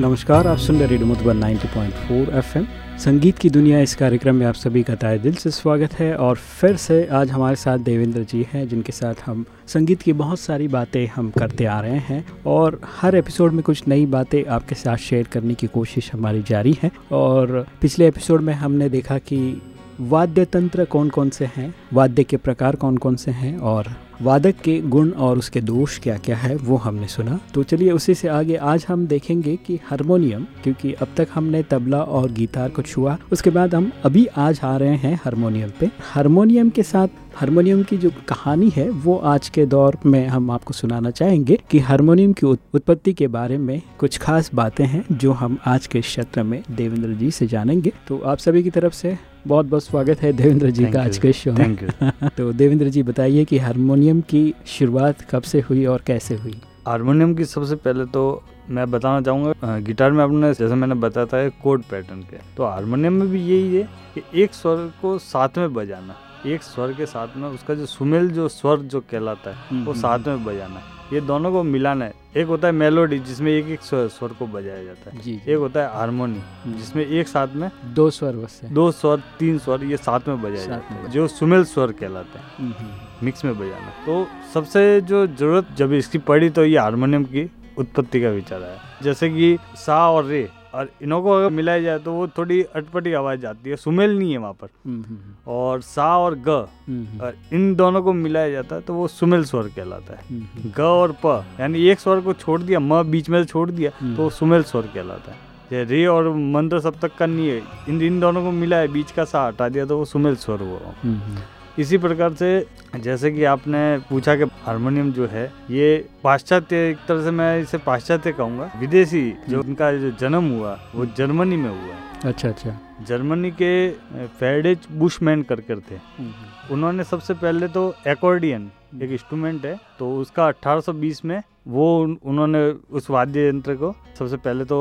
नमस्कार, आप सुन रहे रेडियो मधुबन 90.4 एफएम। संगीत की दुनिया इस कार्यक्रम में आप सभी का ताय दिल से स्वागत है और फिर से आज हमारे साथ देवेंद्र जी हैं, जिनके साथ हम संगीत की बहुत सारी बातें हम करते आ रहे हैं और हर एपिसोड में कुछ नई बातें आपके साथ शेयर करने की कोशिश हमारी जारी है। और पिछले एपिसोड में हमने देखा कि वाद्य तंत्र कौन कौन से हैं? वाद्य के प्रकार कौन कौन से हैं? और वादक के गुण और उसके दोष क्या क्या है, वो हमने सुना। तो चलिए उसी से आगे आज हम देखेंगे कि हारमोनियम, क्योंकि अब तक हमने तबला और गिटार को छुआ, उसके बाद हम अभी आज आ रहे हैं हारमोनियम पे। हारमोनियम के साथ, हारमोनियम की जो कहानी है, वो आज के दौर में हम आपको सुनाना चाहेंगे कि हारमोनियम की उत्पत्ति के बारे में कुछ खास बातें हैं, जो हम आज के क्षेत्र में देवेंद्र जी से जानेंगे। तो आप सभी की तरफ़ से बहुत बहुत स्वागत है देवेंद्र जी का आज के शो में। तो देवेंद्र जी बताइए कि हारमोनियम की शुरुआत कब से हुई और कैसे हुई? हारमोनियम की सबसे पहले तो मैं बताना चाहूँगा गिटार में आपने जैसे मैंने बताया था कोड पैटर्न के। तो हारमोनियम में भी यही है कि एक स्वर को साथ में बजाना एक स्वर के साथ में उसका जो सुमेल जो स्वर जो कहलाता है हम्म, वो हम्म, साथ हम्म। में बजाना। ये दोनों को मिलाना है। एक होता है मेलोडी जिसमें एक एक स्वर को बजाया जाता है। जी, जी। एक होता है हारमोनी जिसमें एक साथ में दो स्वर बस दो स्वर तीन स्वर ये साथ में बजाया जाता है। जो सुमेल स्वर कहलाते हैं। मिक्स में बजाना। तो सबसे जो ज़रूरत जब इसकी पड़ी तो ये हारमोनियम की उत्पत्ति का विचार आया। जैसे कि सा और रे। और इनों को अगर मिलाया जाए तो वो थोड़ी अटपटी आवाज़ आती है सुमेल नहीं है वहाँ पर। हम्म, हम्म, हम्म। और सा और ग और इन दोनों को मिलाया जाता है तो वो सुमेल स्वर कहलाता है। ग और प यानी एक स्वर को छोड़ दिया म बीच में छोड़ दिया तो वो सुमेल स्वर कहलाता है। रे और मंत्र सब तक का नहीं है इन इन दोनों को मिला है बीच का सा हटा दिया तो वो सुमेल स्वर हुआ इसी प्रकार से जैसे कि आपने पूछा कि हारमोनियम जो है ये पाश्चात्य एक तरह से मैं इसे पाश्चात्य कहूँगा। विदेशी जो उनका जो जन्म हुआ वो जर्मनी में हुआ। अच्छा अच्छा। जर्मनी के फेडेज बुशमैन कर कर थे। हम्म, हम्म। उन्होंने सबसे पहले तो एकॉर्डियन एक इंस्ट्रूमेंट है तो उसका 1820 में वो उन्होंने उस वाद्य यंत्र को सबसे पहले तो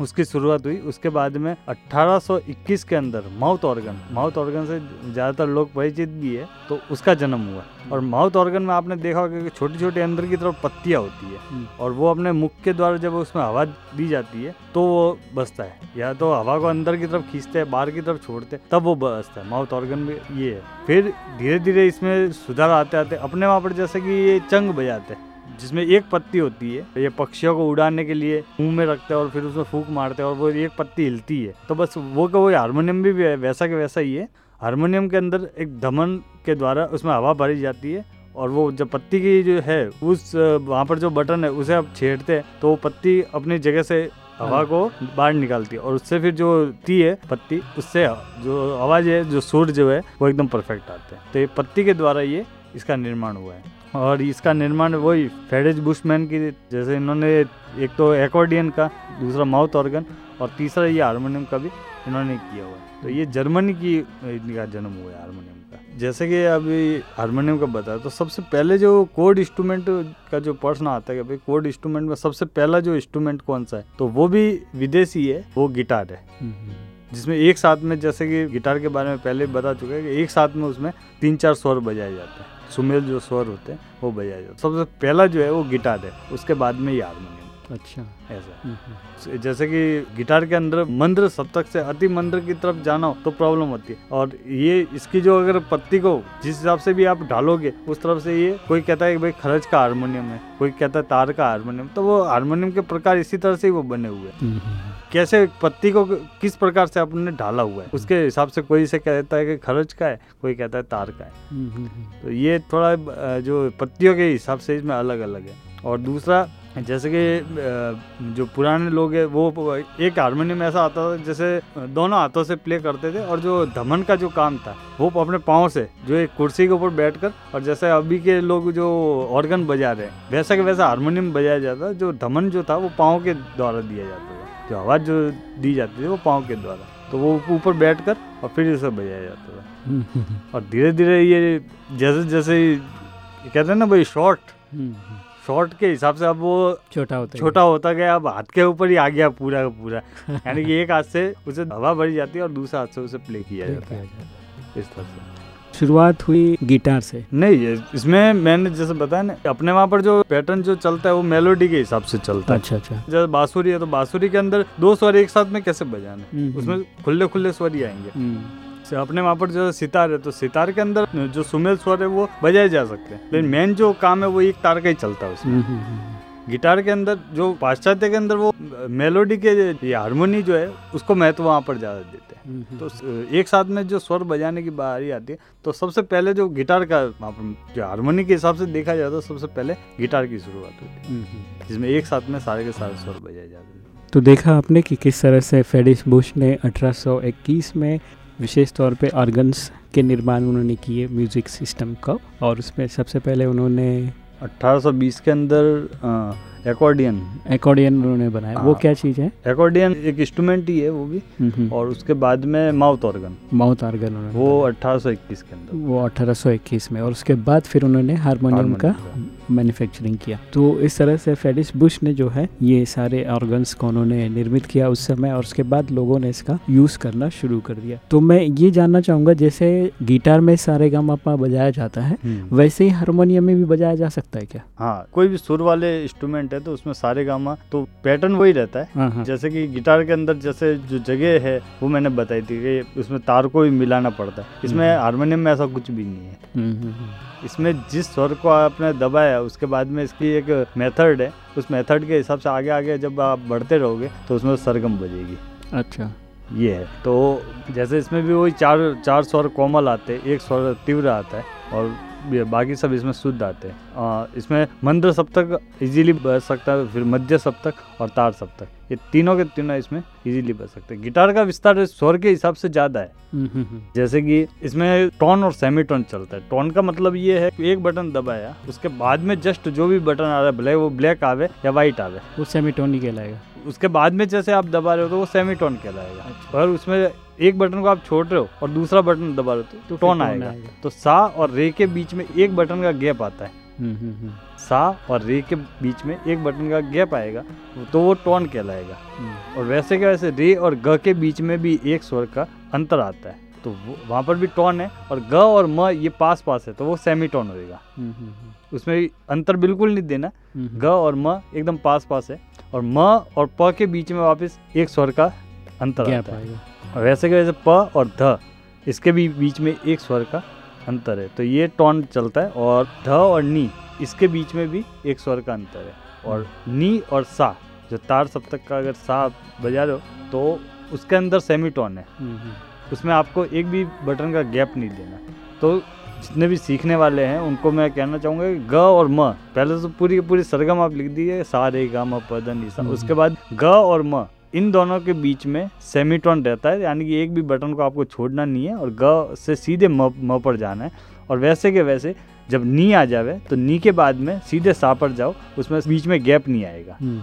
उसकी शुरुआत हुई। उसके बाद में 1821 के अंदर माउथ ऑर्गन। माउथ ऑर्गन से ज़्यादातर लोग परिचित भी है तो उसका जन्म हुआ। और माउथ ऑर्गन में आपने देखा होगा कि छोटी छोटी अंदर की तरफ़ पत्तियाँ होती है। हम्म। और वो अपने मुख के द्वारा जब उसमें हवा दी जाती है तो वो बसता है। या तो हवा को अंदर की तरफ़ खींचते हैं बाहर की तरफ़ छोड़ते हैं तब वो बसता है। माउथ ऑर्गन भी ये है। फिर धीरे धीरे इसमें सुधार आते आते अपने वहाँ पर जैसे कि ये चंग बजाते हैं। जिसमें एक पत्ती होती है ये पक्षियों को उड़ाने के लिए मुँह में रखते हैं और फिर उसमें फूक मारते हैं और वो एक पत्ती हिलती है। तो बस वो का वो हारमोनियम भी वैसा के वैसा ही है। हारमोनियम के अंदर एक धमन के द्वारा उसमें हवा भरी जाती है और वो जब पत्ती की जो है उस वहाँ पर जो बटन है उसे आप छेड़ते हैं तो वो पत्ती अपनी जगह से हवा हाँ। को बाहर निकालती है और उससे फिर जो ती है पत्ती उससे जो आवाज़ है जो सुर जो है वो एकदम परफेक्ट आते हैं। तो ये पत्ती के द्वारा ये इसका निर्माण हुआ है। और इसका निर्माण वही फेडेज बुशमैन की जैसे इन्होंने एक तो एकॉर्डियन का, दूसरा माउथ ऑर्गन और तीसरा ये हारमोनियम का भी इन्होंने किया हुआ है। तो ये जर्मनी की, इनका जन्म हुआ है हारमोनियम का। जैसे कि अभी हारमोनियम का बताया तो सबसे पहले जो कोड इंस्ट्रूमेंट का जो प्रश्न आता है कि भाई कोड इंस्ट्रूमेंट में सबसे पहला जो इंस्ट्रूमेंट कौन सा है तो वो भी विदेशी है, वो गिटार है। जिसमें एक साथ में, जैसे कि गिटार के बारे में पहले बता चुका है कि एक साथ में उसमें तीन चार स्वर बजाए जाते हैं। सुमेल जो स्वर होते हैं वो बजाया जाता सबसे पहला जो है वो गिटार है उसके बाद में ये हारमोनियम। अच्छा। ऐसा। हम्म, हम्म। जैसे कि गिटार के अंदर मंद्र सप्तक से अति मंद्र की तरफ़ जाना हो तो प्रॉब्लम होती है। और ये इसकी जो अगर पत्ती को जिस हिसाब से भी आप ढालोगे उस तरफ़ से ये कोई कहता है कि भाई खरज का हारमोनियम है कोई कहता है तार का हारमोनियम तो वो हारमोनियम के प्रकार इसी तरह से ही वो बने हुए हैं। हम्म, कैसे पत्ती को किस प्रकार से आपने ढाला हुआ है? उसके हिसाब से कोई से कहता है कि खरच का है कोई कहता है तार का है। हम्म, हम्म, हम्म। तो ये थोड़ा जो पत्तियों के हिसाब से इसमें अलग अलग है। और दूसरा जैसे कि जो पुराने लोग हैं वो एक हारमोनियम ऐसा आता था जैसे दोनों हाथों से प्ले करते थे और जो धमन का जो काम था वो अपने पाँव से जो एक कुर्सी के ऊपर बैठकर और जैसे अभी के लोग जो ऑर्गन बजा रहे हैं वैसा के वैसा हारमोनियम बजाया जाता जो धमन जो था वो पाँव के द्वारा दिया जाता था। जो आवाज़ जो दी जाती थी वो पाँव के द्वारा। तो वो ऊपर बैठ कर और फिर इसे बजाया जाता था। और धीरे धीरे ये जैसे जैसे कहते हैं ना भाई शॉर्ट शॉर्ट के हिसाब से अब वो छोटा होता छोटा होता गया अब हाथ के ऊपर ही आ गया पूरा का पूरा। यानी कि एक हाथ से उसे हवा भरी जाती है और दूसरे हाथ से उसे प्ले किया जाता है। इस तरह से। शुरुआत हुई गिटार से। नहीं इसमें मैंने जैसे बताया ना अपने वहाँ पर जो पैटर्न जो चलता है वो मेलोडी के हिसाब से चलता है। अच्छा अच्छा। जैसे बांसुरी है तो बांसुरी के अंदर दो स्वर एक साथ में कैसे बजाने? हम्म, उसमें खुले खुले स्वर ही आएँगे। हम्म, से अपने वहाँ पर जो सितार है तो सितार के अंदर जो सुमेल स्वर है वो बजाए जा सकते हैं। लेकिन मेन जो काम है वो एक तार का ही चलता है उसमें। हम्म, हम्म, हम्म, गिटार के अंदर जो पाश्चात्य के अंदर वो मेलोडी के ये हारमोनी जो है उसको महत्व वहाँ पर ज़्यादा देते हैं। हम्म, तो एक साथ में जो स्वर बजाने की बारी आती है तो सबसे पहले जो गिटार का वहाँ पर जो हारमोनी के हिसाब से देखा जाता है सबसे पहले गिटार की शुरुआत होती हम्म, हम्म। है जिसमें एक साथ में सारे के सारे स्वर बजाए जाते हैं। तो देखा आपने कि किस तरह से फेडिस बुश ने 1821 में विशेष तौर पे ऑर्गन्स के निर्माण उन्होंने किए म्यूज़िक सिस्टम का और उसमें सबसे पहले उन्होंने 1820 के अंदर एकॉर्डियन एकॉर्डियन उन्होंने बनाया। वो हाँ। क्या चीज़ है? एकॉर्डियन एक इंस्ट्रूमेंट ही है वो भी। और और उसके बाद में माउथ ऑर्गन माउथ ऑर्गन उन्होंने वो बनाया। 1821 के अंदर। वो 1821 में। और उसके बाद फिर उन्होंने हारमोनियम का मैन्युफैक्चरिंग किया। तो इस तरह से फेडिस बुश ने जो है ये सारे ऑर्गन्स को उन्होंने निर्मित किया उस समय। और उसके बाद लोगों ने इसका यूज़ करना शुरू कर दिया। तो मैं ये जानना चाहूँगा जैसे गिटार में सारे गामा बजाया जाता है हम्म। वैसे ही हारमोनियम में भी बजाया जा सकता है क्या? हाँ कोई भी सुर वाले इंस्ट्रूमेंट है तो उसमें सारे गामा तो पैटर्न वही रहता है। हाँ हाँ। जैसे कि गिटार के अंदर जैसे जो जगह है वो मैंने बताई थी कि उसमें तार को भी मिलाना पड़ता है। इसमें हम्म। हारमोनियम में ऐसा कुछ भी नहीं है। हम्म, हम्म। इसमें जिस स्वर को आपने दबाया उसके बाद में इसकी एक मेथड है। उस मेथड के हिसाब से आगे आगे जब आप बढ़ते रहोगे तो उसमें सरगम बजेगी। अच्छा। ये है। तो जैसे इसमें भी वही चार चार स्वर कोमल आते हैं एक स्वर तीव्र आता है और बाकी सब इसमें शुद्ध आते हैं। इसमें मंद्र सप्तक इजीली बज सकता है फिर मध्य सप्तक और तार सप्तक ये तीनों के तीनों इसमें इजीली बज सकते हैं। गिटार का विस्तार स्वर के हिसाब से ज़्यादा है। जैसे कि इसमें टोन और सेमीटोन चलता है। टोन का मतलब ये है कि एक बटन दबाया उसके बाद में जस्ट जो भी बटन आ रहा है भले वो ब्लैक आवे या वाइट आवे। वो सेमीटोन ही कहलाएगा। उसके बाद में जैसे आप दबा रहे हो तो वो सेमीटोन कहलाएगा। पर उसमें एक बटन को आप छोड़ रहे हो और दूसरा बटन दबा रहे हो तो फिर टोन आएगा। तो सा और रे के बीच में एक बटन का गैप आता है। हम्म, हम्म, हम्म, सा और रे के बीच में एक बटन का गैप आएगा तो वो टोन कहलाएगा। और वैसे के वैसे रे और ग के बीच में भी एक स्वर का अंतर आता है तो वहाँ पर भी टोन है और ग और म ये पास पास है तो वो सेमी टोन होएगा। हम्म, उसमें अंतर बिल्कुल नहीं देना। ग और म एकदम पास पास है और म और प के बीच में वापस एक स्वर का अंतर आता है। आएगा। वैसे के वैसे प और ध इसके भी बीच में एक स्वर का अंतर है। तो ये टोन चलता है और ध और नी इसके बीच में भी एक स्वर का अंतर है। और नी और सा जो तार सप्तक का अगर सा बजा रहे हो तो उसके अंदर सेमी टोन है। हम्म, हम्म, उसमें आपको एक भी बटन का गैप नहीं देना। तो जितने भी सीखने वाले हैं उनको मैं कहना चाहूँगा कि ग और म पहले तो पूरी पूरी सरगम आप लिख दीजिए सा रे गा म प ध नि सा। हम्म। उसके बाद ग और म इन दोनों के बीच में सेमीटोन रहता है यानी कि एक भी बटन को आपको छोड़ना नहीं है और ग से सीधे म म पर जाना है। और वैसे के वैसे जब नी आ जावे तो नी के बाद में सीधे सा पर जाओ उसमें बीच में गैप नहीं आएगा। हम्म।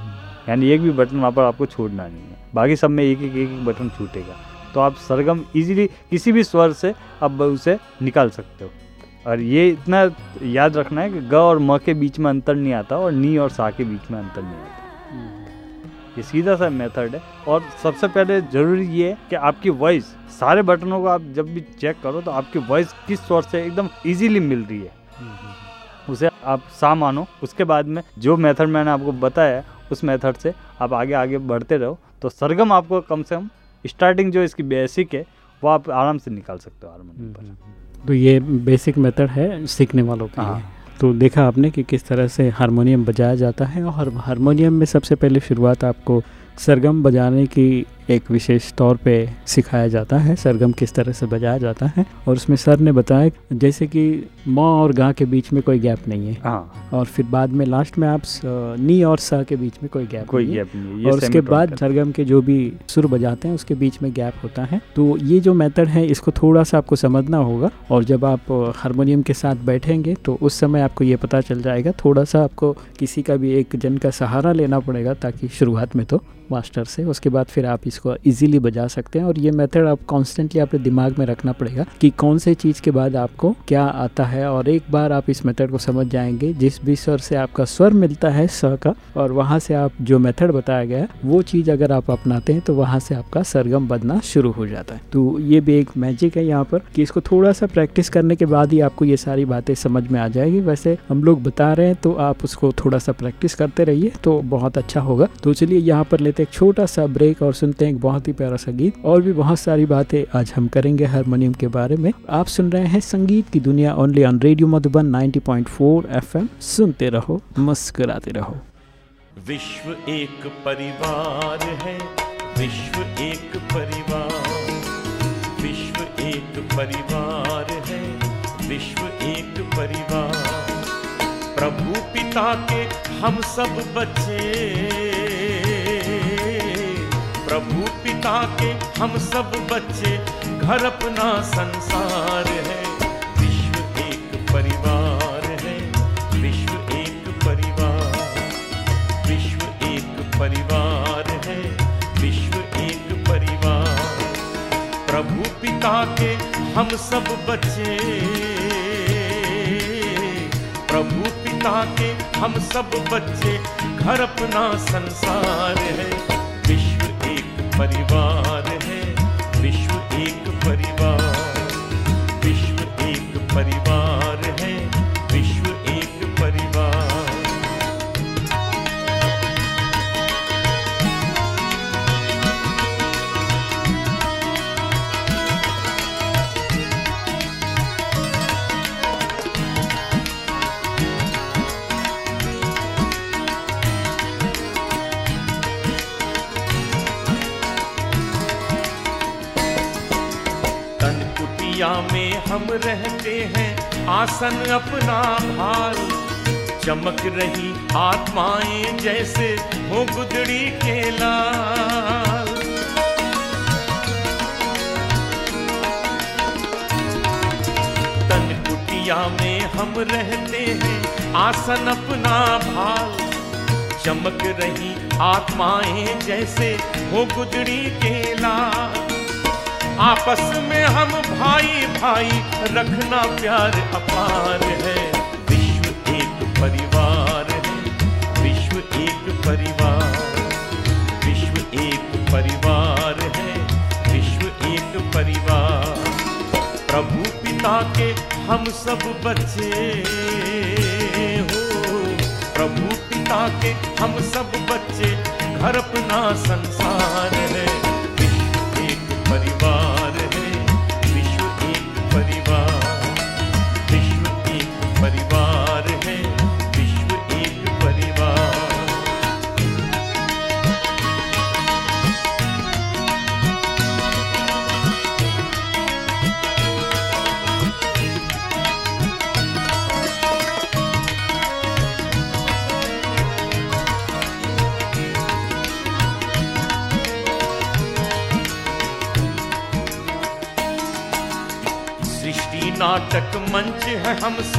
यानी एक भी बटन वहाँ पर आपको छोड़ना नहीं है। बाकी सब में एक एक एक एक बटन छूटेगा। तो आप सरगम इजीली किसी भी स्वर से आप उसे निकाल सकते हो। और ये इतना याद रखना है कि ग और म के बीच में अंतर नहीं आता और नी और सा के बीच में अंतर नहीं आता। ये सीधा सा मेथड है। और सबसे पहले ज़रूरी ये है कि आपकी वॉइस सारे बटनों को आप जब भी चेक करो तो आपकी वॉइस किस स्वर से एकदम इजीली मिल रही है। उसे आप सा मानो। उसके बाद में जो मेथड मैंने आपको बताया उस मेथड से आप आगे आगे बढ़ते रहो। तो सरगम आपको कम से कम स्टार्टिंग जो इसकी बेसिक है वो आप आराम से निकाल सकते हो हारमोनियम पर। तो ये बेसिक मेथड है सीखने वालों के हाँ। लिए तो देखा आपने कि किस तरह से हारमोनियम बजाया जाता है और हारमोनियम में सबसे पहले शुरुआत आपको सरगम बजाने की एक विशेष तौर पे सिखाया जाता है सरगम किस तरह से बजाया जाता है और उसमें सर ने बताया जैसे कि म और गा के बीच में कोई गैप नहीं है। हाँ। और फिर बाद में लास्ट में आप नी और सा के बीच में कोई गैप कोई नहीं गैप नहीं है और उसके बाद सरगम के जो भी सुर बजाते हैं उसके बीच में गैप होता है। तो ये जो मेथड है इसको थोड़ा सा आपको समझना होगा और जब आप हारमोनियम के साथ बैठेंगे तो उस समय आपको ये पता चल जाएगा। थोड़ा सा आपको किसी का भी एक जन का सहारा लेना पड़ेगा ताकि शुरुआत में तो मास्टर से उसके बाद फिर आप इसको इसको इजीली बजा सकते हैं और ये मेथड आप कॉन्स्टेंटली अपने दिमाग में रखना पड़ेगा कि कौन से चीज़ के बाद आपको क्या आता है और एक बार आप इस मेथड को समझ जाएँगे, जिस भी स्वर से आपका स्वर मिलता है स का और वहाँ से आप जो मेथड बताया गया वो चीज़ अगर आप अपनाते हैं तो वहाँ से आपका सरगम बदना शुरू हो जाता है। तो ये भी एक मैजिक है यहाँ पर कि इसको थोड़ा सा प्रैक्टिस करने के बाद ही आपको ये सारी बातें समझ में आ जाएगी। वैसे हम लोग बता रहे हैं तो आप उसको थोड़ा सा प्रैक्टिस करते रहिए तो बहुत अच्छा होगा। तो चलिए यहाँ पर लेते एक छोटा सा ब्रेक और सुनते एक बहुत ही प्यारा सा गीत। और भी बहुत सारी बातें आज हम करेंगे हारमोनियम के बारे में। आप सुन रहे हैं संगीत की दुनिया only on radio Madhuban 90.4 FM सुनते रहो, मुस्कुराते रहो। विश्व एक परिवार है, विश्व एक परिवार। विश्व एक परिवार है, विश्व एक परिवार। प्रभु पिता के हम सब बच्चे प्रभु पिता के हम सब बच्चे, घर अपना संसार है। विश्व एक परिवार है, विश्व एक परिवार, विश्व एक परिवार है, विश्व एक परिवार। प्रभु पिता के हम सब बच्चे, प्रभु पिता के हम सब बच्चे, घर अपना संसार है। परिवार है। विश्व एक परिवार। विश्व एक परिवार। रहते हैं। आसन अपना भार। चमक रही आत्माएँ जैसे हो गुदड़ी के लाल। तन कुटिया में हम रहते हैं। आसन अपना भाल चमक रही आत्माएँ जैसे हो गुदड़ी के लाल। आपस में हम भाई भाई रखना प्यार अपार है। विश्व एक परिवार है। विश्व एक परिवार। विश्व एक परिवार है। विश्व एक परिवार। प्रभु पिता के हम सब बच्चे हो। प्रभु पिता के हम सब बच्चे घर अपना संसार है। विश्व एक परिवार।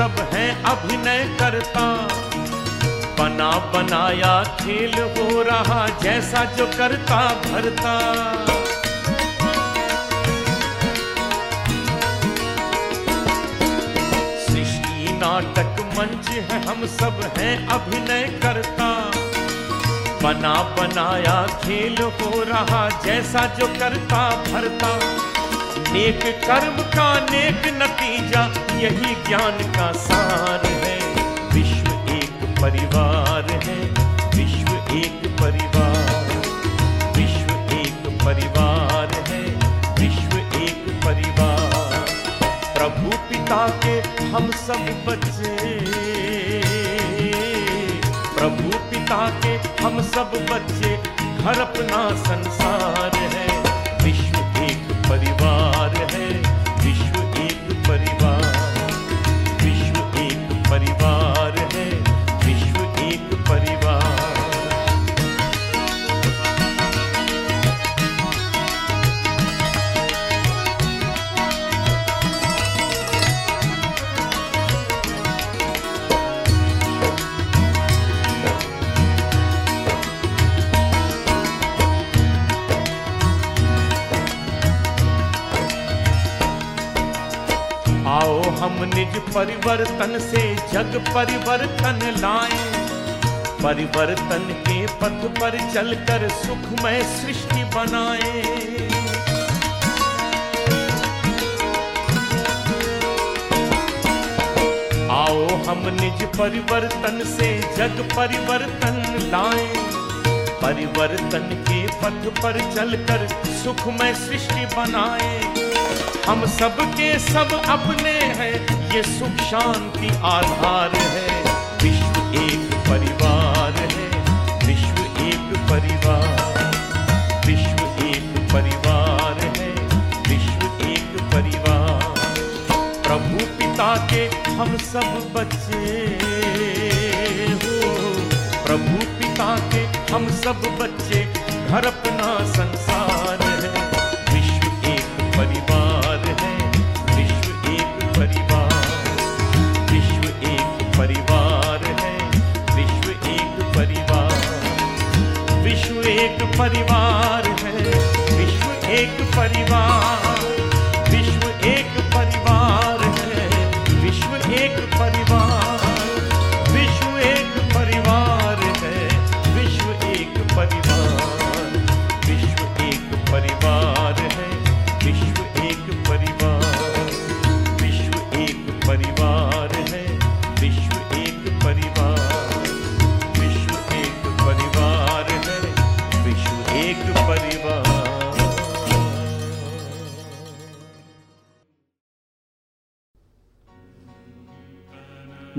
सब हैं अभिनय करता। बना बनाया खेल हो रहा, जैसा जो करता, भरता। सृष्टि नाटक मंच है, हम सब हैं अभिनय करता। बना बनाया खेल हो रहा, जैसा जो करता, भरता। नेक कर्म का नेक नतीजा, यही ज्ञान का सार है। विश्व एक परिवार है, विश्व एक परिवार, विश्व एक परिवार है, विश्व एक परिवार। प्रभु पिता के हम सब बच्चे, प्रभु पिता के हम सब बच्चे, घर अपना संसार है। परिवार है। आओ हम निज परिवर्तन से जग परिवर्तन लाएँ। परिवर्तन के पथ पर चलकर सुखमय सृष्टि बनाएँ। आओ हम निज परिवर्तन से जग परिवर्तन लाएँ। परिवर्तन के पथ पर चलकर सुखमय सृष्टि बनाएँ। हम सब के सब अपने हैं। ये सुख शांति आधार है। विश्व एक परिवार है। विश्व एक परिवार। विश्व एक परिवार है। विश्व एक परिवार। प्रभु पिता के हम सब बच्चे हो। प्रभु पिता के हम सब बच्चे। घर अपना विश्व एक परिवार है। विश्व एक परिवार।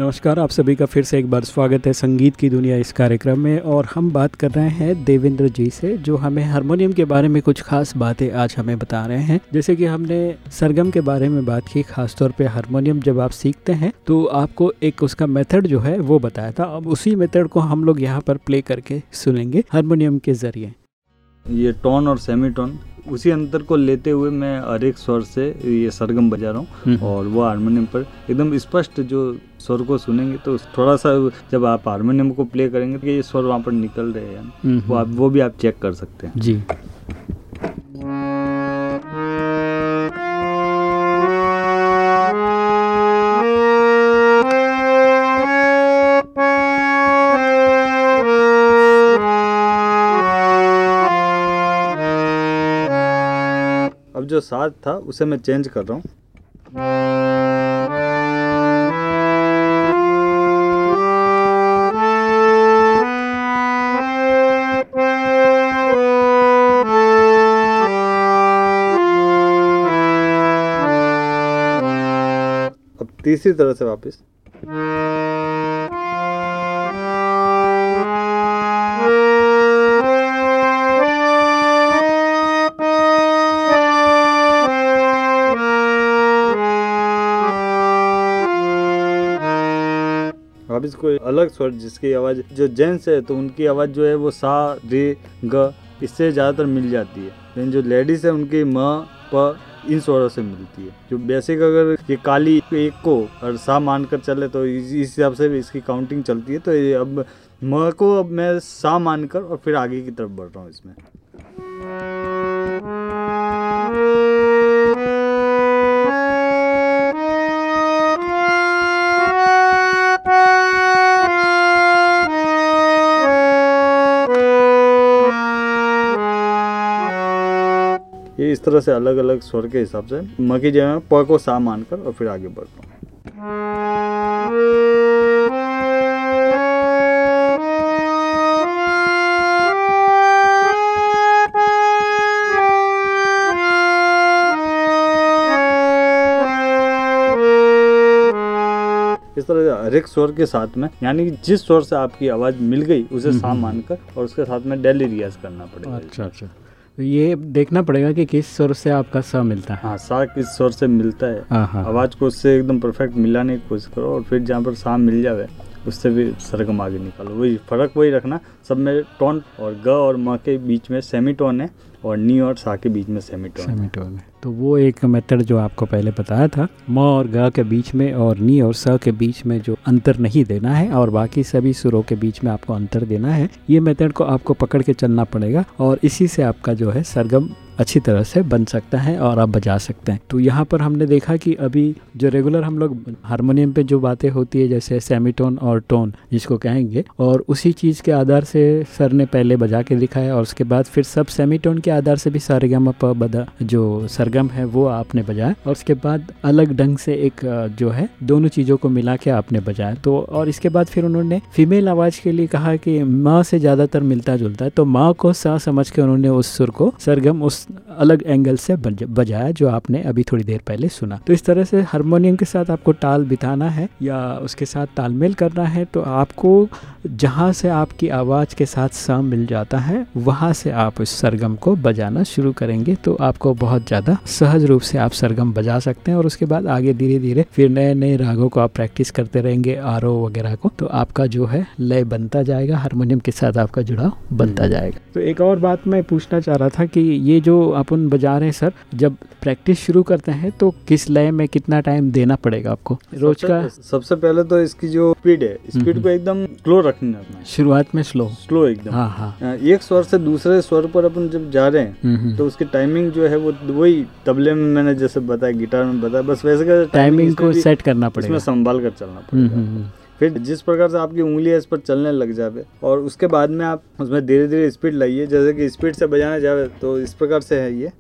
नमस्कार, आप सभी का फिर से एक बार स्वागत है संगीत की दुनिया इस कार्यक्रम में। और हम बात कर रहे हैं देवेंद्र जी से, जो हमें हारमोनियम के बारे में कुछ खास बातें आज हमें बता रहे हैं। जैसे कि हमने सरगम के बारे में बात की, खासतौर पे हारमोनियम जब आप सीखते हैं तो आपको एक उसका मेथड जो है वो बताया था। अब उसी मेथड को हम लोग यहाँ पर प्ले करके सुनेंगे हारमोनियम के ज़रिए। ये टोन और सेमी टोन उसी अंतर को लेते हुए मैं हर एक स्वर से ये सरगम बजा रहा हूँ और वो हारमोनियम पर एकदम स्पष्ट जो स्वर को सुनेंगे तो थोड़ा सा जब आप हारमोनियम को प्ले करेंगे तो ये स्वर वहाँ पर निकल रहे हैं। हम्म, वो आप वो भी आप चेक कर सकते हैं। जी। जो साथ था उसे मैं चेंज कर रहा हूँ। तीसरी तरह से वापस। कोई अलग स्वर जिसकी आवाज़, जो जेंट्स है तो उनकी आवाज़ जो है वो सा, रे, ग, इससे ज़्यादातर मिल जाती है। लेकिन जो लेडीज़ है, उनकी म, प, इन स्वरों से मिलती है। जो बेसिक अगर ये काली एक को और सा मानकर चले तो इस हिसाब से भी इसकी काउंटिंग चलती है। तो ये अब, म को अब मैं सा मानकर और फिर आगे की तरफ़ बढ़ रहा हूँ इसमें। इस तरह से अलग अलग स्वर के हिसाब से म की जगह में प को सा मानकर और फिर आगे बढ़ता हूँ। इस तरह से हर एक स्वर के साथ में यानी कि जिस स्वर से आपकी आवाज़ मिल गई उसे सा मानकर और उसके साथ में डेली रियाज करना पड़ेगा। अच्छा अच्छा। ये देखना पड़ेगा कि किस स्वर से आपका स मिलता है। हाँ सा किस स्वर से मिलता है। हाँ हाँ। आवाज़ को उससे एकदम परफेक्ट मिलाने की कोशिश करो और फिर जहाँ पर सा मिल जाए उससे भी सरगम आगे निकालो। वही फ़र्क वही रखना सब में टोन और ग और म के बीच में सेमी टोन है और नी और सा के बीच में सेमी टोन सेमी टोन है। तो वो एक मेथड जो आपको पहले बताया था, म और ग के बीच में और नी और स के बीच में जो अंतर नहीं देना है और बाकी सभी सुरों के बीच में आपको अंतर देना है, ये मेथड को आपको पकड़ के चलना पड़ेगा और इसी से आपका जो है सरगम अच्छी तरह से बन सकता है और आप बजा सकते हैं। तो यहाँ पर हमने देखा कि अभी जो रेगुलर हम लोग हारमोनियम पे जो बातें होती है, जैसे सेमीटोन और टोन जिसको कहेंगे, और उसी चीज़ के आधार से सर ने पहले बजा के दिखाया और उसके बाद फिर सब सेमीटोन के आधार से भी सारेगामा बदा, जो सरगम है, वो आपने बजाया। और उसके बाद अलग ढंग से एक, जो है, दोनों चीज़ों को मिला के आपने बजाया। तो और इसके बाद फिर उन्होंने फीमेल आवाज़ के लिए कहा कि माँ से ज़्यादातर मिलता जुलता है तो माँ को सा समझ के उन्होंने उस सुर को, सरगम उस अलग एंगल से बजाया जो आपने अभी थोड़ी देर पहले सुना। तो इस तरह से हारमोनियम के साथ आपको ताल बिताना है या उसके साथ तालमेल करना है तो आपको जहाँ से आपकी आवाज़ के साथ सा मिल जाता है वहाँ से आप इस सरगम को बजाना शुरू करेंगे। तो आपको बहुत ज़्यादा सहज रूप से आप सरगम बजा सकते हैं और उसके बाद आगे धीरे धीरे फिर नए नए रागों को आप प्रैक्टिस करते रहेंगे आर वगैरह को। तो आपका जो है लय बनता जाएगा हारमोनियम के साथ आपका जुड़ाव बनता हम्म। जाएगा। तो एक और बात मैं पूछना चाह रहा था कि ये जो अपन बजा रहे हैं सर जब प्रैक्टिस शुरू करते हैं तो किस लय में कितना टाइम देना पड़ेगा आपको? रोज का सबसे पहले तो इसकी जो स्पीड है स्पीड को एकदम स्लो रखना शुरुआत में स्लो स्लो एकदम। हाँ हाँ। एक स्वर से दूसरे स्वर पर अपन जब जा रहे हैं तो उसकी टाइमिंग जो है वो वही तबले में मैंने जैसे बताया गिटार में बताया बस वैसे टाइमिंग को सेट करना पड़ेगा। इसमें संभाल कर चलना पड़ेगा। फिर जिस प्रकार से आपकी उंगली इस पर चलने लग जावे, और उसके बाद में आप उसमें धीरे धीरे स्पीड लाइए, जैसे कि स्पीड से बजाने जाए तो इस प्रकार से है ये।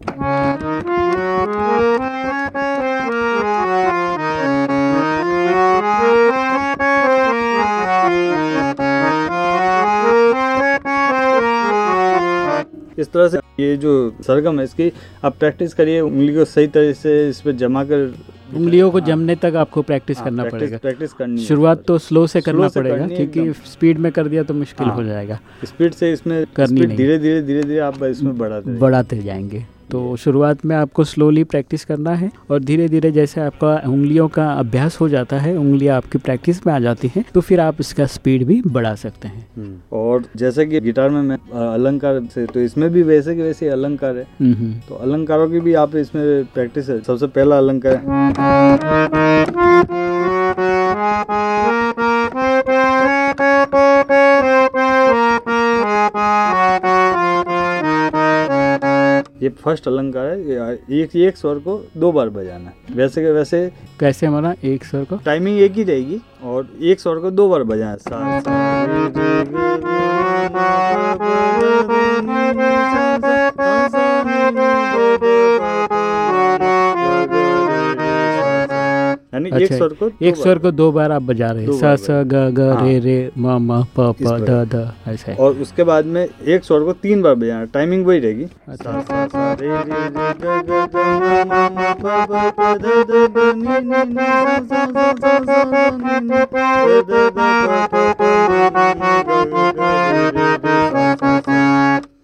इस तरह से ये जो सरगम है इसकी आप प्रैक्टिस करिए उंगली को सही तरह से इस पर जमा कर उंगलियों को हाँ। जमने तक आपको प्रैक्टिस हाँ, करना पड़ेगा। प्रैक्टिस करनी शुरुआत तो स्लो से करना स्लो पड़ेगा क्योंकि स्पीड में कर दिया तो मुश्किल हाँ, हो जाएगा। स्पीड से इसमें करनी धीरे धीरे धीरे धीरे आप इसमें बढ़ाते बढ़ाते जाएँगे। तो शुरुआत में आपको स्लोली प्रैक्टिस करना है और धीरे धीरे जैसे आपका उंगलियों का अभ्यास हो जाता है उंगलियाँ आपकी प्रैक्टिस में आ जाती हैं तो फिर आप इसका स्पीड भी बढ़ा सकते हैं हम्म। और जैसे कि गिटार में मैं अलंकार से तो इसमें भी वैसे के वैसे अलंकार है हम्म, हम्म। तो अलंकारों की भी आप इसमें प्रैक्टिस है सबसे पहला अलंकार ये फ़र्स्ट अलंकार है एक एक स्वर को दो बार बजाना है वैसे के वैसे कैसे हमारा एक स्वर को टाइमिंग एक ही रहेगी और एक स्वर को दो बार बजाना सा, यानी अच्छा, एक स्वर को एक स्वर को दो बार आप बजा रहे हैं स स ग ग रे रे म म प प द द ऐसे और उसके बाद में एक स्वर को तीन बार बजाना टाइमिंग वही रहेगी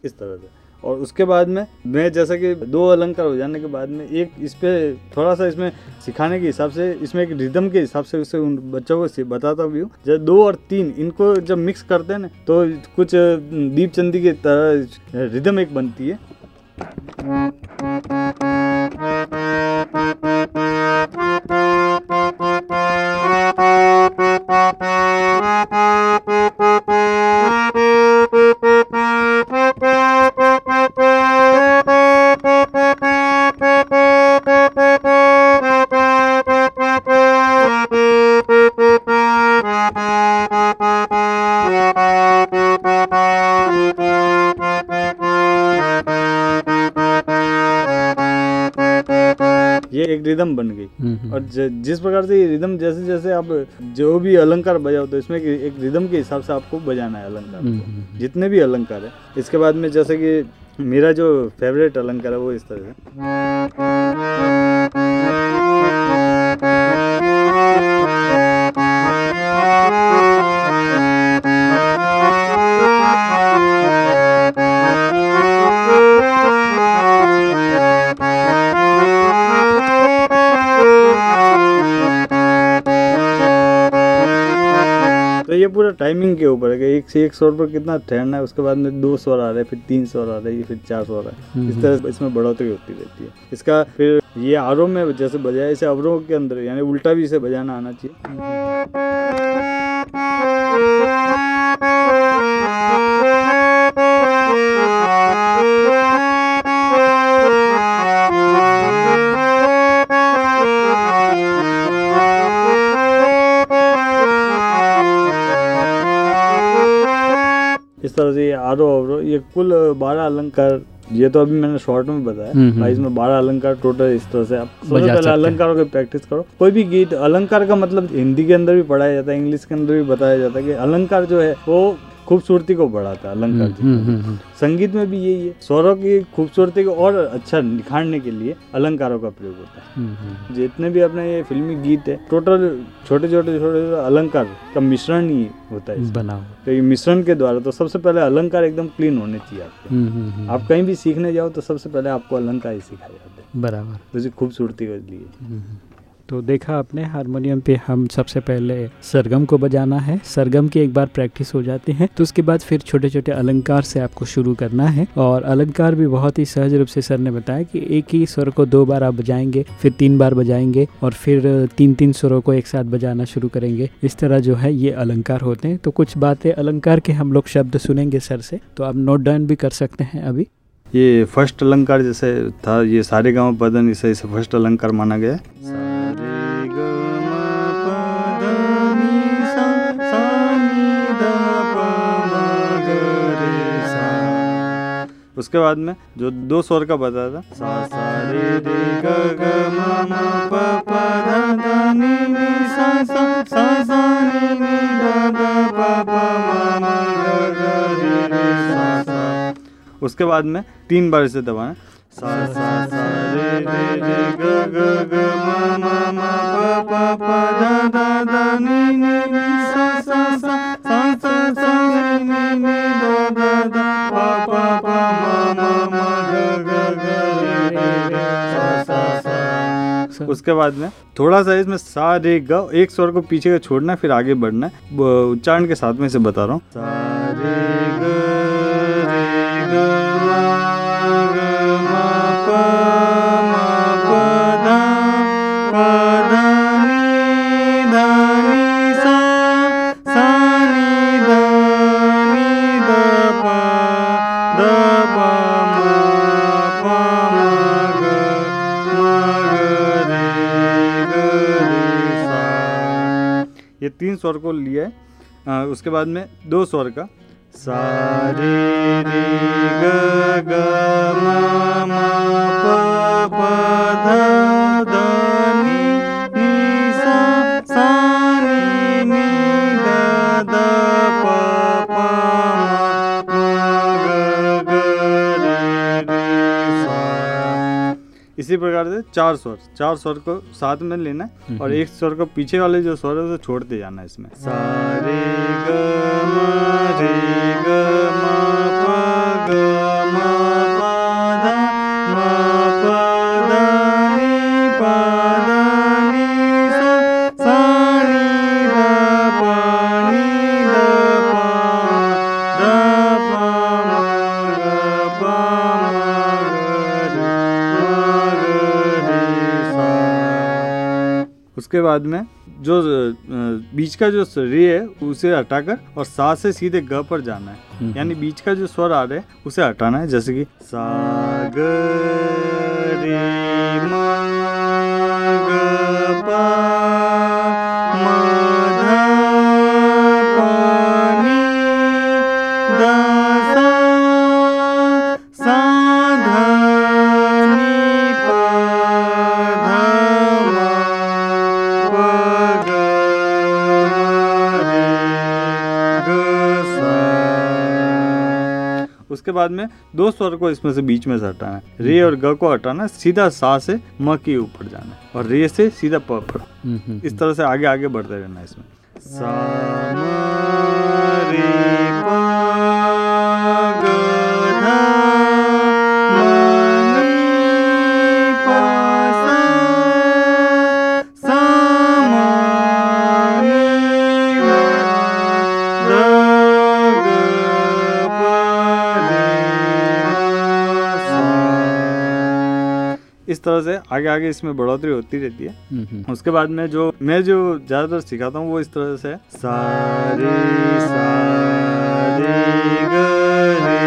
इस तरह से और उसके बाद में, मैं जैसा कि दो अलंकार हो जाने के बाद में, एक इस पे थोड़ा सा इसमें सिखाने के हिसाब से, इसमें एक रिदम के हिसाब से उससे उन बच्चों को बताता भी हूँ। जब दो और तीन, इनको जब मिक्स करते हैं ना तो कुछ दीप चंदी की तरह रिदम एक बनती है। रिदम बन गई। और ज, और जिस प्रकार से ये रिदम जैसे जैसे आप जो भी अलंकार बजाओ तो इसमें एक रिदम के हिसाब से आपको बजाना है अलंकार को। जितने भी अलंकार है। इसके बाद में जैसे कि मेरा जो फेवरेट अलंकार है वो इस तरह से एक से एक स्वर पर कितना ठहरना है उसके बाद में दो स्वर आ रहे हैं फिर तीन स्वर आ रहे हैं फिर चार स्वर आ रहा है। इस तरह से इसमें बढ़ोतरी होती रहती है। इसका फिर ये आरोह में जैसे बजाया इसे अवरोह के अंदर यानी उल्टा भी इसे बजाना आना चाहिए। तरह से आरो अवरो अवरोह ये कुल बारह अलंकार ये तो अभी मैंने शॉर्ट में बताया। हम्म, हम्म। भाई इसमें बारह अलंकार टोटल इस तरह से आप सबसे पहले अलंकारों की प्रैक्टिस करो। कोई भी गीत अलंकार का मतलब हिंदी के अंदर भी पढ़ाया जाता है इंग्लिश के अंदर भी बताया जाता है कि अलंकार जो है वो खूबसूरती को बढ़ाता है अलंकार जी हम्म, हम्म, हम्म। संगीत में भी यही है स्वरों की खूबसूरती को और अच्छा निखारने के लिए अलंकारों का प्रयोग होता है हम्म, हम्म। जितने भी अपने ये फिल्मी गीत है टोटल छोटे छोटे छोटे अलंकार का मिश्रण ही होता है। बनाओ तो ये मिश्रण के द्वारा तो सबसे पहले अलंकार एकदम क्लीन होने चाहिए आपके हम्म, हम्म, हम्म। आप कहीं भी सीखने जाओ तो सबसे पहले आपको अलंकार ही सिखाया जाता है बराबर तो खूबसूरती के लिए हम्म। तो देखा आपने हारमोनियम पे हम सबसे पहले सरगम को बजाना है। सरगम की एक बार प्रैक्टिस हो जाती है तो उसके बाद फिर छोटे छोटे अलंकार से आपको शुरू करना है। और अलंकार भी बहुत ही सहज रूप से सर ने बताया कि एक ही स्वर को दो बार आप बजाएँगे, फिर तीन बार बजाएँगे और फिर तीन तीन स्वरों को एक साथ बजाना शुरू करेंगे। इस तरह जो है ये अलंकार होते हैं। तो कुछ बातें अलंकार के हम लोग शब्द सुनेंगे सर से तो आप नोट डाउन भी कर सकते हैं अभी। ये फ़र्स्ट अलंकार जैसे था, ये सारे गाँव पदन इसे इसे फ़र्स्ट अलंकार माना गया है। उसके बाद में जो दो स्वर का बताया था, सा सा, रे रे, ग ग, म म, प प ध ध, नि नि, सा सा सा सा नि नि ध ध प प, म म, ग ग, रे रे, सा सा। उसके बाद में तीन बार इसे दबाना। सा सा सा, रे रे रे, ग ग ग, म म म, प प प, ध ध ध, नि नि सा उसके बाद में थोड़ा सा इसमें सारे ग, एक स्वर को पीछे का छोड़ना है, फिर आगे बढ़ना है। उच्चारण के साथ में इसे बता रहा हूँ। सा ये तीन स्वर को लिया है। आ, उसके बाद में दो स्वर का। सारे ग ग म म प इसी प्रकार से चार स्वर चार स्वर को साथ में लेना है और एक स्वर को पीछे वाले जो स्वर है उसे छोड़ते जाना है इसमें। सारे ग म रे ग म प ग उसके बाद में जो बीच का जो रे है उसे हटाकर और सा से सीधे ग पर जाना है। यानी बीच का जो स्वर आ रहा है उसे हटाना है जैसे कि सा ग रे म बाद में दो स्वर को इसमें से बीच में से हटाना है। रे और ग को हटाना सीधा सा से म के ऊपर जाना है और रे से सीधा प पर। हम्म, हम्म, इस तरह से आगे आगे बढ़ते रहना है इसमें। सा तरह से आगे आगे इसमें बढ़ोतरी होती रहती है हम्म, हम्म। उसके बाद में जो मैं जो ज़्यादातर सिखाता हूँ वो इस तरह से सारी सारी सारे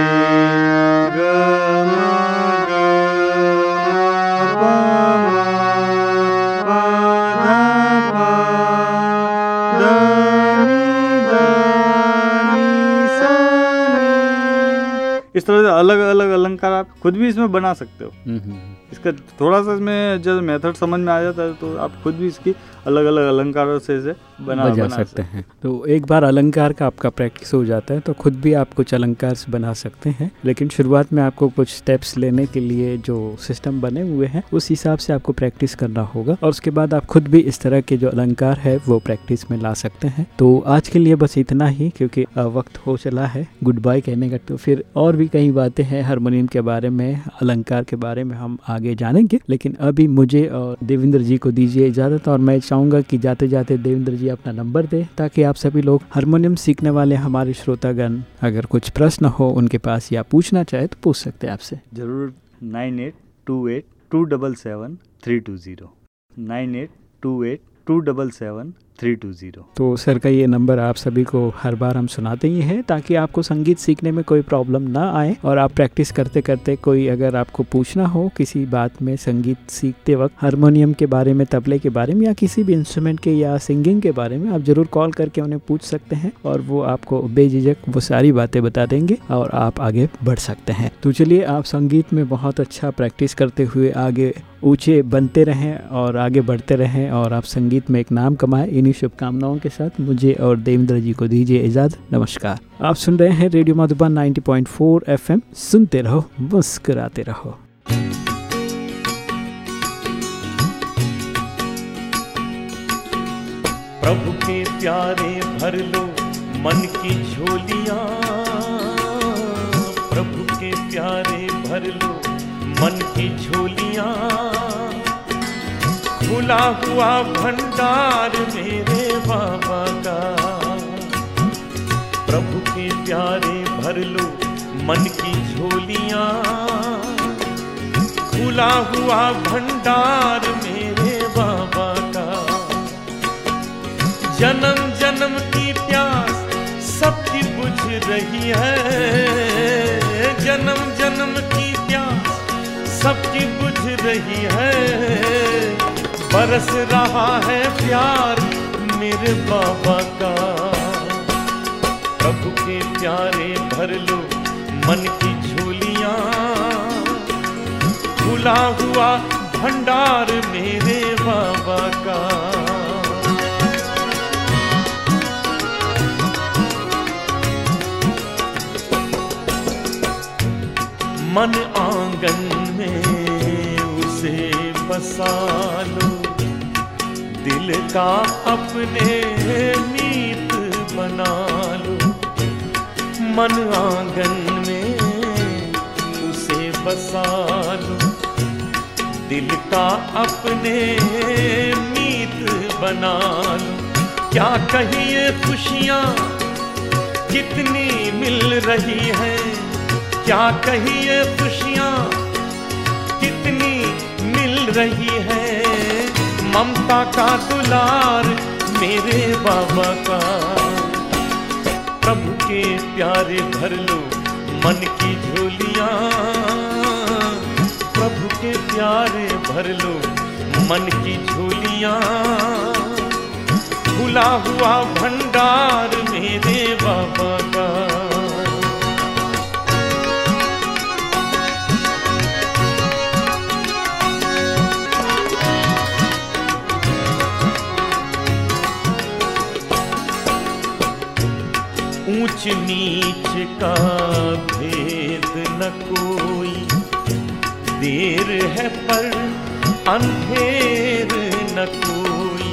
तरह से अलग अलग अलंकार आप खुद भी इसमें बना सकते हो। हम्म, हम्म, इसका थोड़ा सा इसमें जब मेथड समझ में आ जाता है तो आप खुद भी इसकी अलग अलग अलंकारों से इसे बना बजा बना सकते हैं। तो एक बार अलंकार का आपका प्रैक्टिस हो जाता है तो खुद भी आप कुछ अलंकार बना सकते हैं। लेकिन शुरुआत में आपको कुछ स्टेप्स लेने के लिए जो सिस्टम बने हुए हैं उस हिसाब से आपको प्रैक्टिस करना होगा। और उसके बाद आप खुद भी इस तरह के जो अलंकार है वो प्रैक्टिस में ला सकते हैं। तो आज के लिए बस इतना ही क्योंकि वक्त हो चला है। गुड बाय कहने का तो फिर और भी कई बातें हैं हारमोनियम के बारे में अलंकार के बारे में हम आगे जानेंगे। लेकिन अभी मुझे और देवेंद्र जी को दीजिए इजाज़त और मैं चाहूँगा कि जाते जाते देवेंद्र जी अपना नंबर दें, ताकि आप सभी लोग हारमोनियम सीखने वाले हमारे श्रोतागण अगर कुछ प्रश्न हो उनके पास या पूछना चाहे तो पूछ सकते हैं आपसे। ज़रूर। Nine eight two eight two double seven three two zero. Nine eight two eight two double seven three two zero तो सर का ये नंबर आप सभी को हर बार हम सुनाते ही हैं ताकि आपको संगीत सीखने में कोई प्रॉब्लम ना आए और आप प्रैक्टिस करते करते कोई अगर आपको पूछना हो किसी बात में संगीत सीखते वक्त, हारमोनियम के बारे में, तबले के बारे में या किसी भी इंस्ट्रूमेंट के या सिंगिंग के बारे में, आप ज़रूर कॉल करके उन्हें पूछ सकते हैं और वो आपको बेझिझक वो सारी बातें बता देंगे और आप आगे बढ़ सकते हैं। तो चलिए आप संगीत में बहुत अच्छा प्रैक्टिस करते हुए आगे ऊँचे बनते रहें और आगे बढ़ते रहें और आप संगीत में एक नाम कमाएँ। शुभकामनाओं के साथ मुझे और देवेंद्र जी को दीजिए इजाज़त नमस्कार। आप सुन रहे हैं रेडियो मधुबन 90.4 एफएम। सुनते रहो, मुस्कुराते रहो। प्रभु के प्यारे भर लो मन की झोलियाँ। प्रभु के प्यारे भर लो मन की झोलियाँ। खुला हुआ भंडार मेरे बाबा का। प्रभु के प्यारे भर लो मन की झोलियाँ। खुला हुआ भंडार मेरे बाबा का। जन्म जन्म की प्यास सबकी बुझ रही है। जन्म जन्म की प्यास सबकी बुझ रही है। बरस रहा है प्यार मेरे बाबा का। प्रभु के प्यारे भर लो मन की झोलिया। खुला हुआ भंडार मेरे बाबा का। मन आँगन में उसे बसा लो। दिल का अपने मीत बना लो। मन आँगन में उसे बसा लो। दिल का अपने मीत बना लो। क्या कहिए खुशियाँ कितनी मिल रही है? क्या कहिए खुशियाँ कितनी मिल रही है? ममता का दुलार मेरे बाबा का। प्रभु के प्यारे भर लो मन की झोलियाँ। प्रभु के प्यारे भर लो मन की झोलियाँ। खुला हुआ भंडार मेरे बाबा का। ऊंच नीच का भेद न कोई। देर है पर अंधेर न कोई।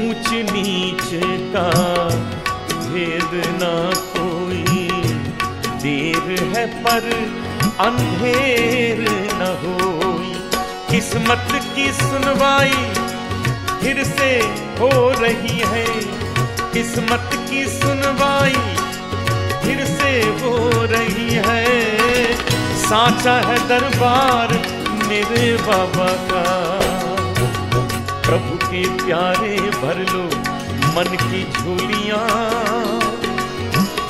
ऊंच नीच का भेद न कोई। देर है पर अंधेर न होई। किस्मत की सुनवाई फिर से हो रही है। किस्मत की सुनवाई फिर से हो रही है। साचा है दरबार मेरे बाबा का। प्रभु के प्यारे भर लो मन की झूलियाँ।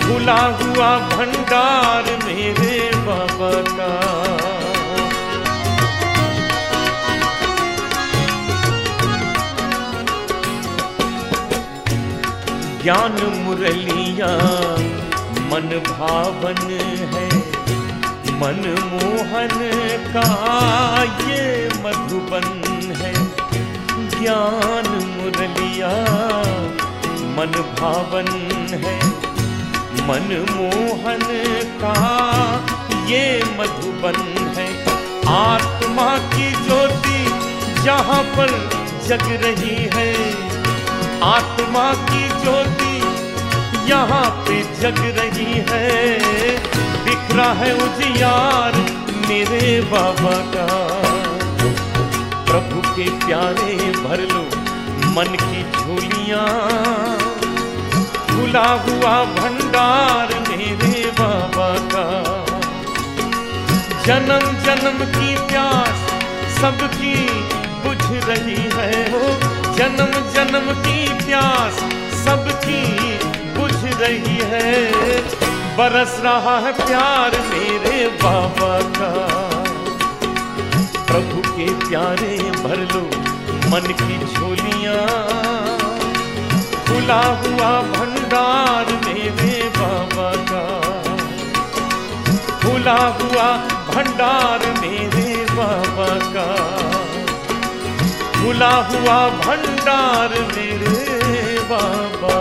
खुला हुआ भंडार मेरे बाबा का। ज्ञान मुरलिया मन भावन है, मन मोहन का ये मधुबन है। ज्ञान मुरलिया, मन भावन है, मन मोहन का ये मधुबन है। आत्मा की ज्योति जहाँ पर जग रही है, आत्मा की ज्योति यहाँ पे जग रही है। बिखरा है उजियार मेरे बाबा का। प्रभु के प्यारे भर लो मन की झोलिया। खुला हुआ भंडार मेरे बाबा का। जन्म जन्म की प्यास सबकी बुझ रही है। जन्म जन्म की प्यास सबकी रही है। बरस रहा है प्यार मेरे बाबा का। प्रभु के प्यारे भर लो मन की झोलियाँ। खुला हुआ भंडार मेरे बाबा का। खुला हुआ भंडार मेरे बाबा का। खुला हुआ भंडार मेरे बाबा